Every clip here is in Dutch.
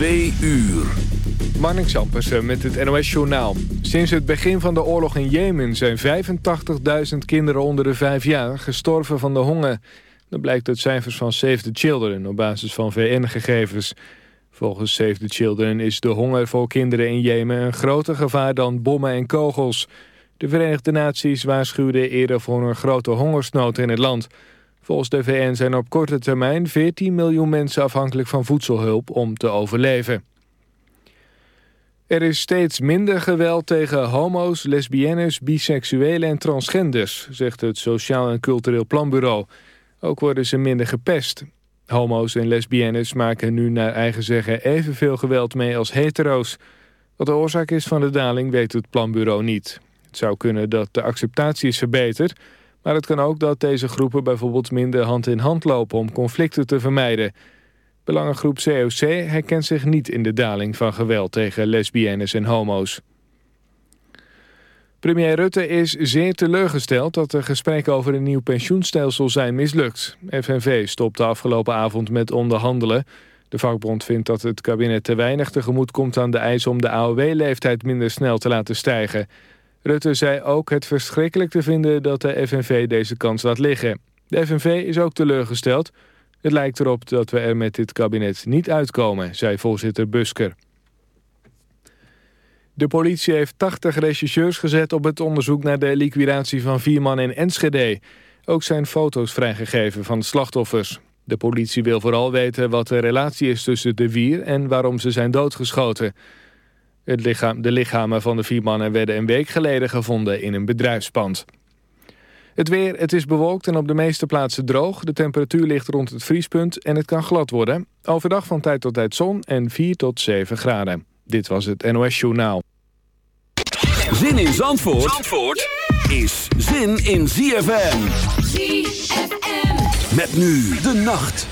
Twee uur. Marnik Zampersen met het NOS-journaal. Sinds het begin van de oorlog in Jemen zijn 85.000 kinderen onder de vijf jaar gestorven van de honger. Dat blijkt uit cijfers van Save the Children op basis van VN-gegevens. Volgens Save the Children is de honger voor kinderen in Jemen een groter gevaar dan bommen en kogels. De Verenigde Naties waarschuwden eerder voor een grote hongersnood in het land... Volgens de VN zijn op korte termijn 14 miljoen mensen afhankelijk van voedselhulp om te overleven. Er is steeds minder geweld tegen homo's, lesbiennes, biseksuelen en transgenders, zegt het Sociaal en Cultureel Planbureau. Ook worden ze minder gepest. Homo's en lesbiennes maken nu naar eigen zeggen evenveel geweld mee als hetero's. Wat de oorzaak is van de daling weet het planbureau niet. Het zou kunnen dat de acceptatie is verbeterd maar het kan ook dat deze groepen bijvoorbeeld minder hand in hand lopen om conflicten te vermijden. Belangengroep COC herkent zich niet in de daling van geweld tegen lesbiennes en homo's. Premier Rutte is zeer teleurgesteld dat de gesprekken over een nieuw pensioenstelsel zijn mislukt. FNV stopte afgelopen avond met onderhandelen. De vakbond vindt dat het kabinet te weinig tegemoet komt aan de eis om de AOW-leeftijd minder snel te laten stijgen. Rutte zei ook het verschrikkelijk te vinden dat de FNV deze kans laat liggen. De FNV is ook teleurgesteld. Het lijkt erop dat we er met dit kabinet niet uitkomen, zei voorzitter Busker. De politie heeft 80 rechercheurs gezet op het onderzoek naar de liquidatie van vier man in Enschede. Ook zijn foto's vrijgegeven van de slachtoffers. De politie wil vooral weten wat de relatie is tussen de vier en waarom ze zijn doodgeschoten. Het lichaam, de lichamen van de vier mannen werden een week geleden gevonden in een bedrijfspand. Het weer, het is bewolkt en op de meeste plaatsen droog. De temperatuur ligt rond het vriespunt en het kan glad worden. Overdag van tijd tot tijd zon en 4 tot 7 graden. Dit was het NOS Journaal. Zin in Zandvoort, Zandvoort is zin in ZFM. ZFM. Met nu de nacht.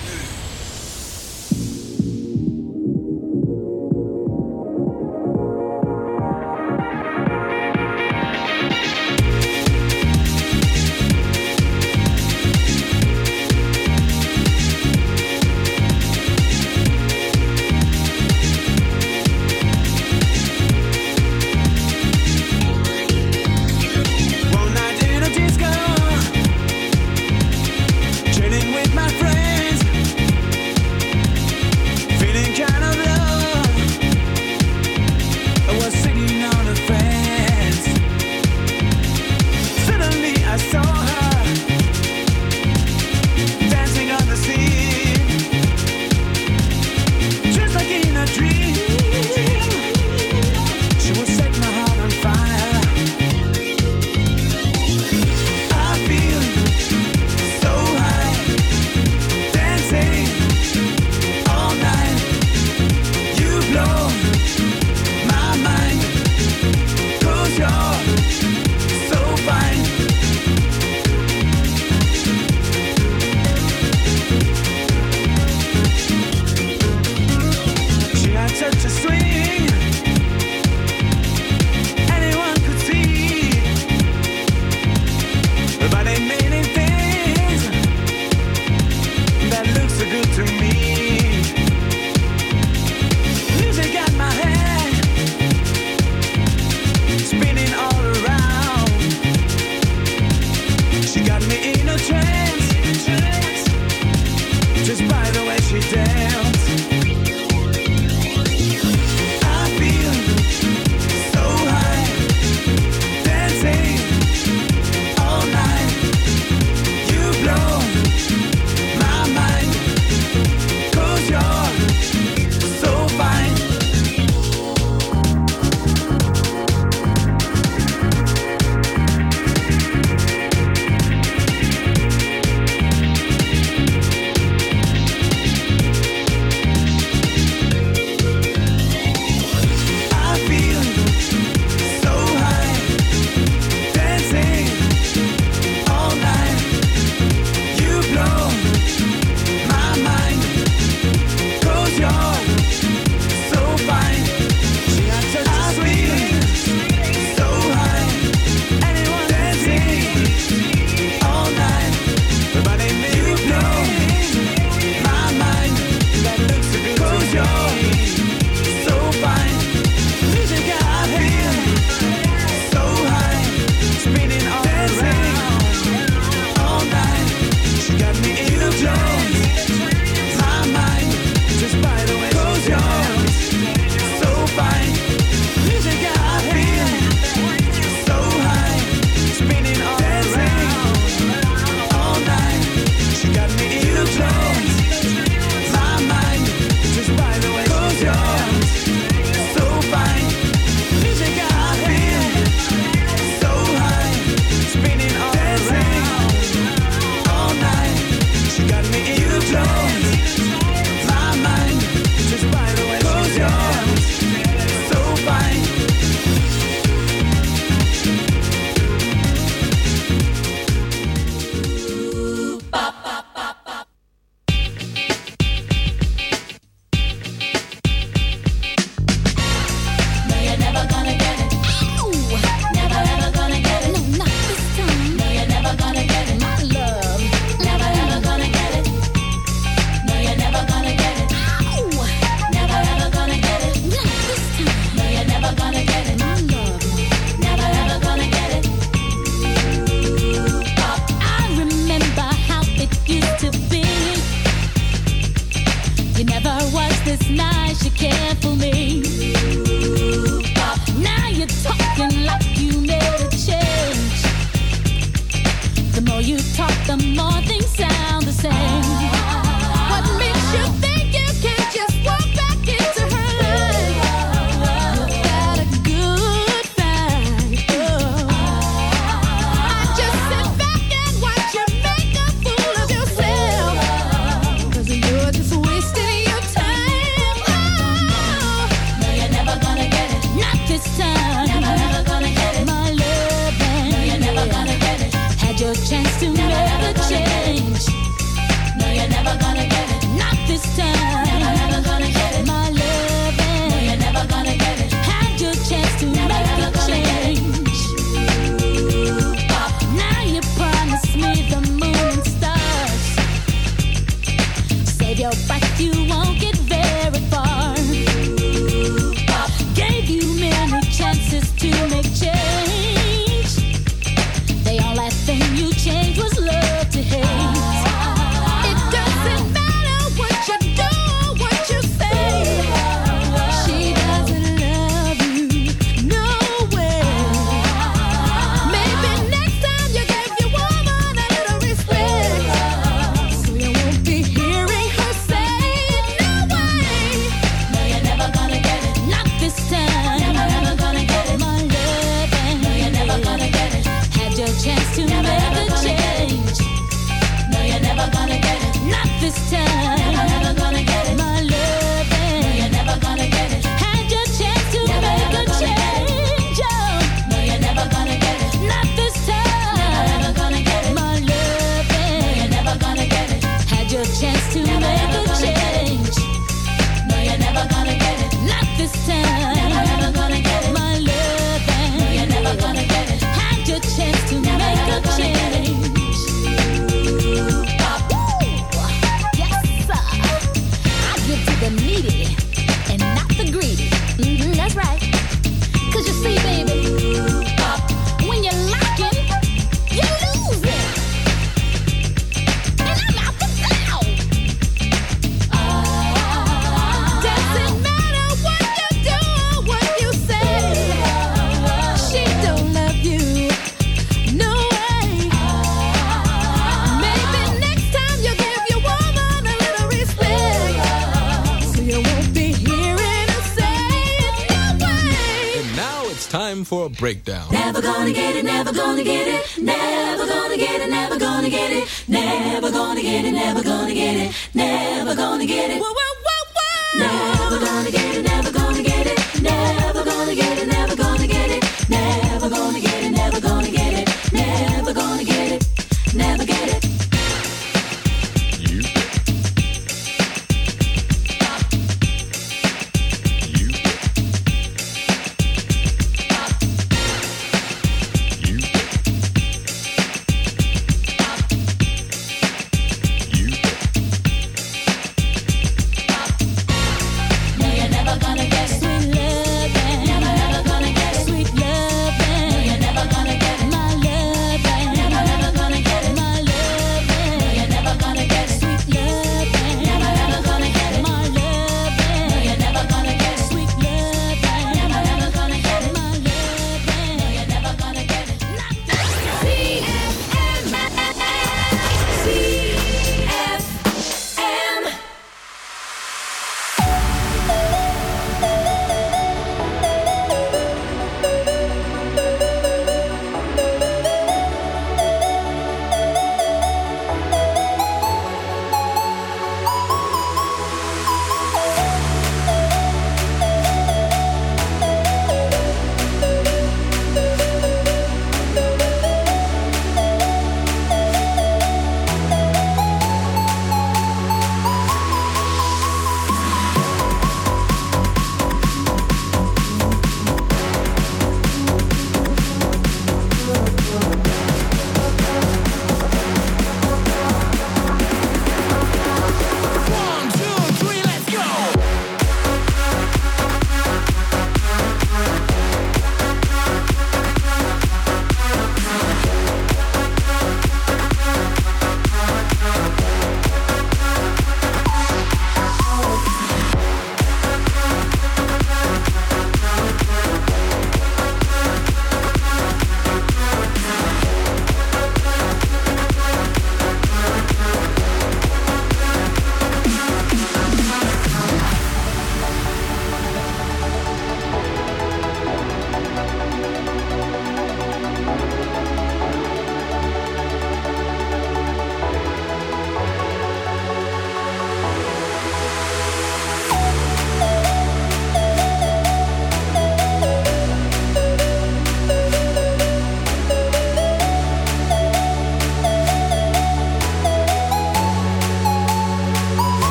gonna get it, never gonna get it, never gonna get it, never gonna get it, never gonna get it. Whoa, whoa.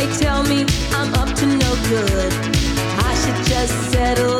they tell me I'm up to no good. I should just settle.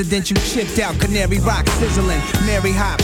presidential chipped out, canary rock sizzling, Mary hop,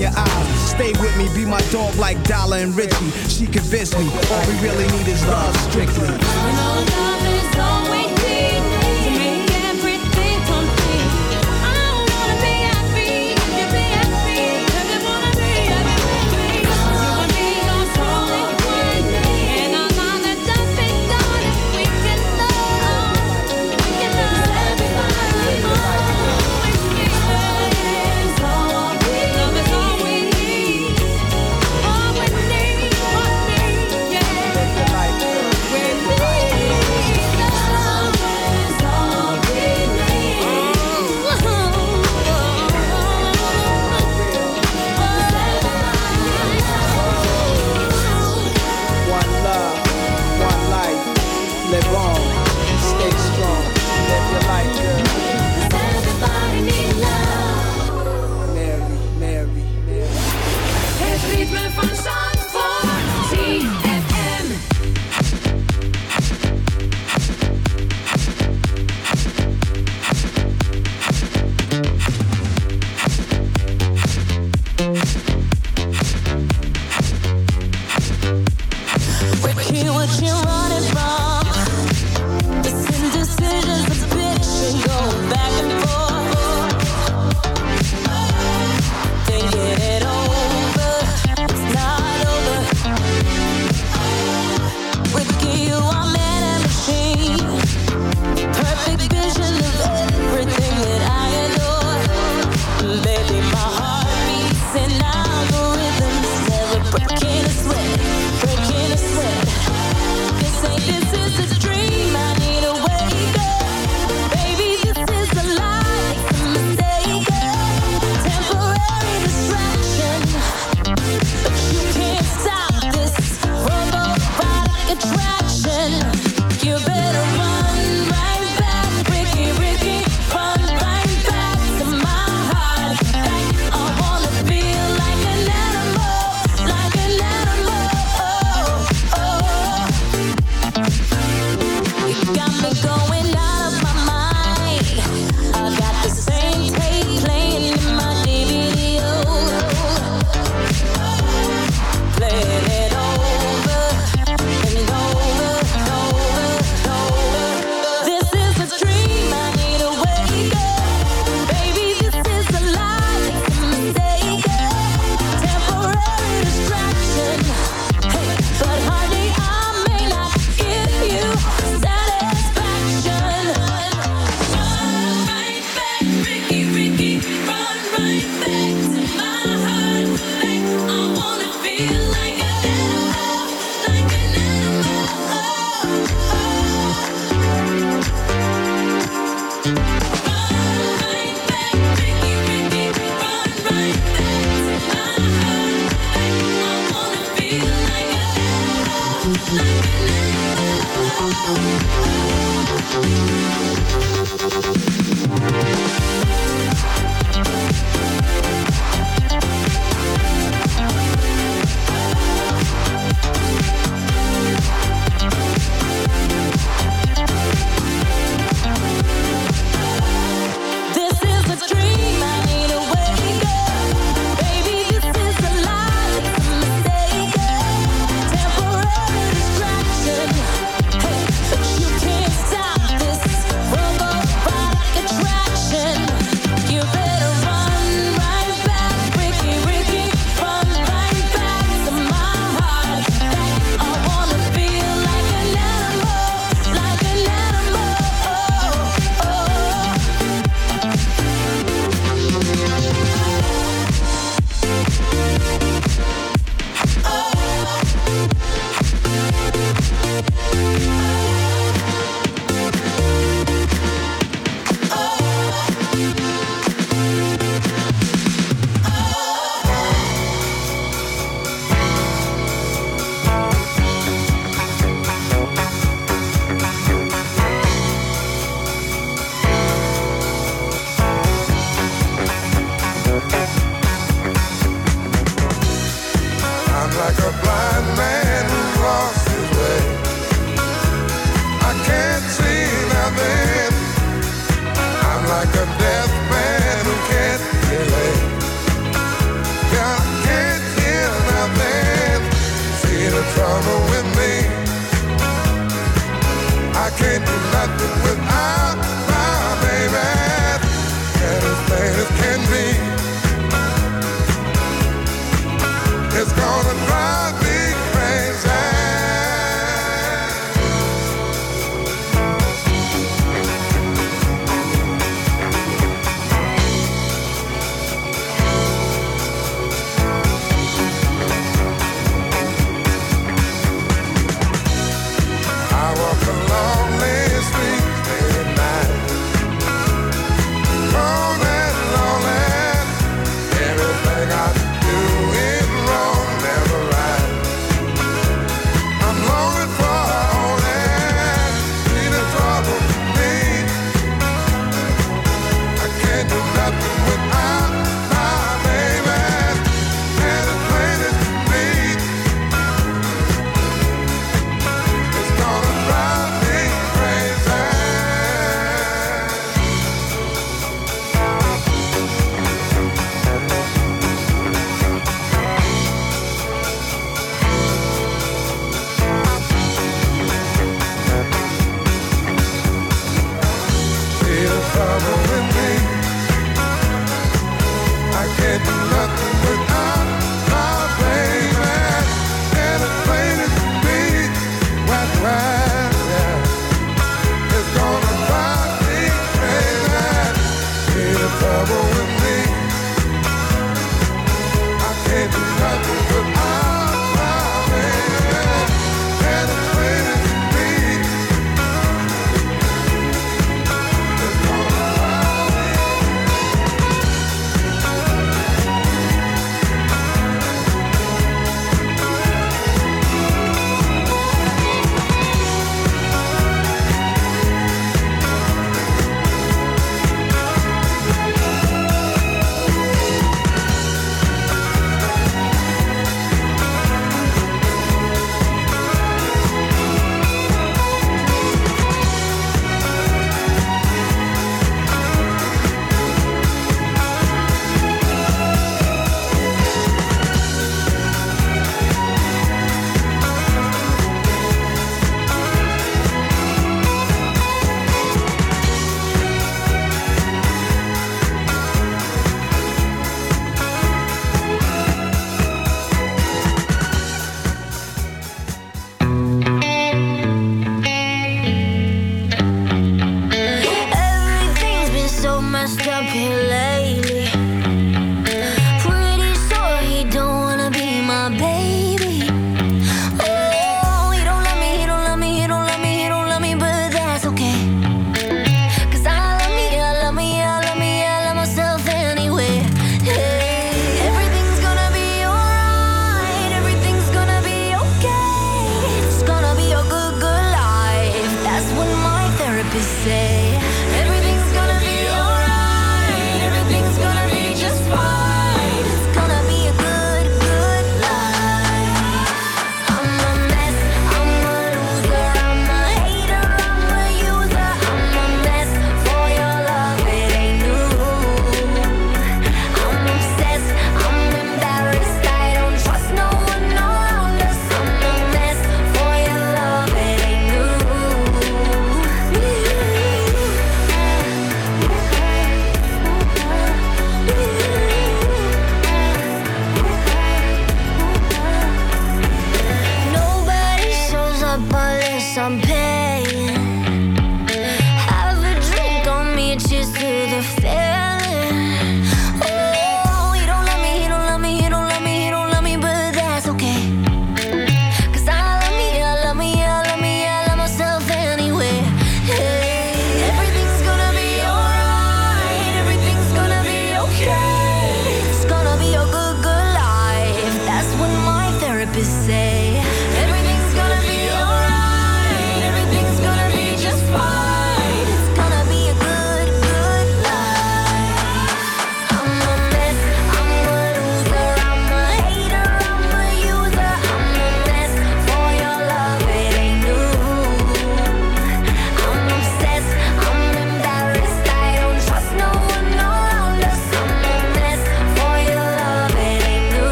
your eyes. Stay with me, be my dog like Dollar and Richie. She convinced me all we really need is love, strictly.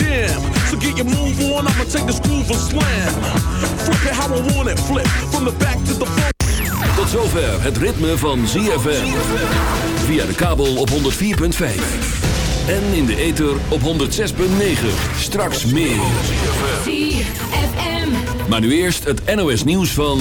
Jam. So get your move on. I'ma take this groove and slam. Flip it how I want it. Flip from the back to the front. Tot zover het ritme van ZFM. Via de kabel op 104.5. En in de ether op 106.9. Straks meer. ZFM. Maar nu eerst het NOS nieuws van...